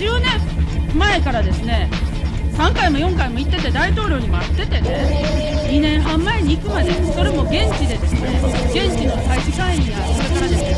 10年前からですね3回も4回も行ってて大統領にも会っててね2年半前に行くまでそれも現地でですね現地の大使館員やそれからですね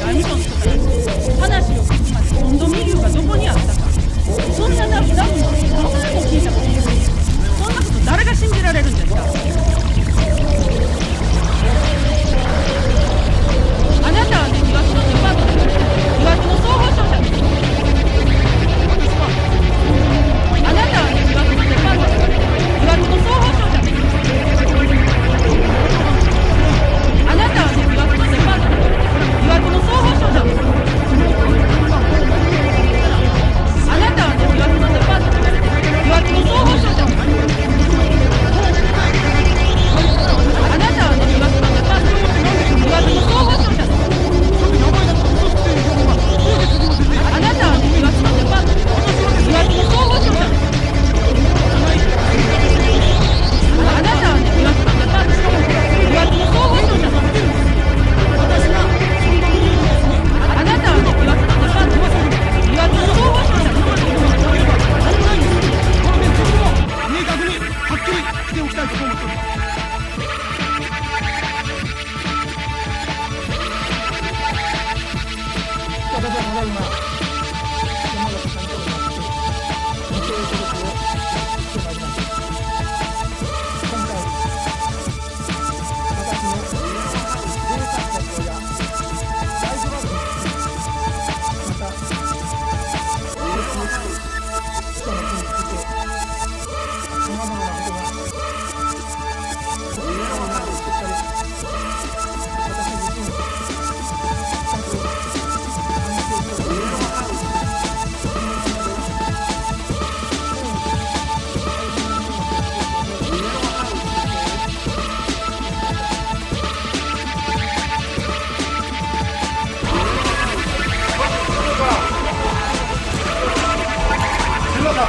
の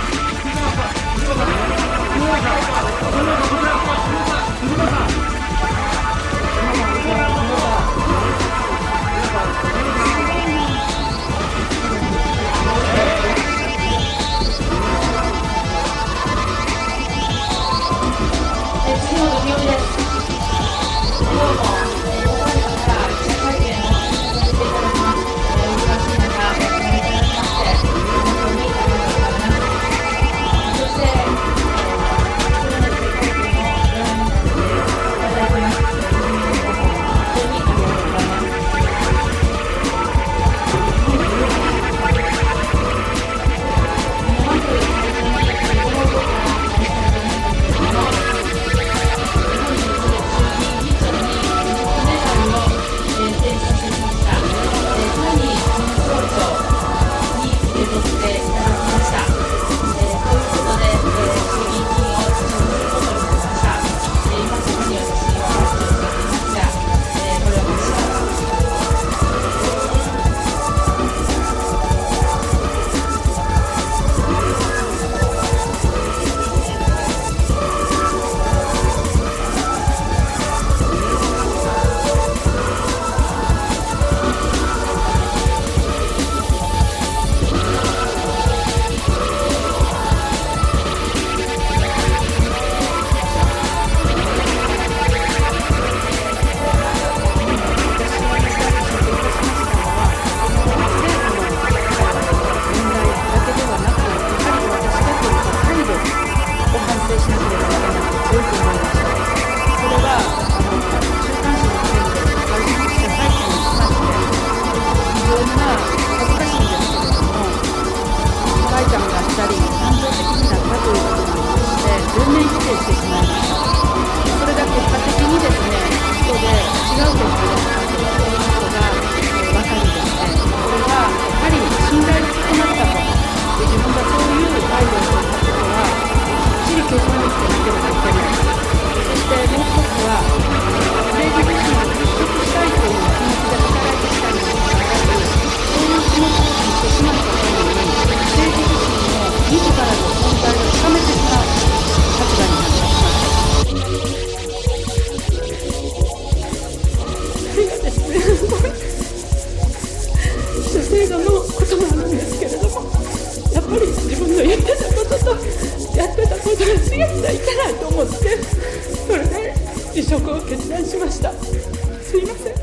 それで辞職を決断しました。すいません。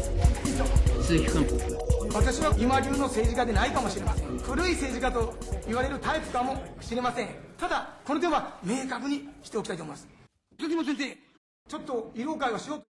鈴木君。私は今流の政治家でないかもしれません。古い政治家と言われるタイプかもしれません。ただこの点は明確にしておきたいと思います。鈴木先生ちょっと慰労会をしようと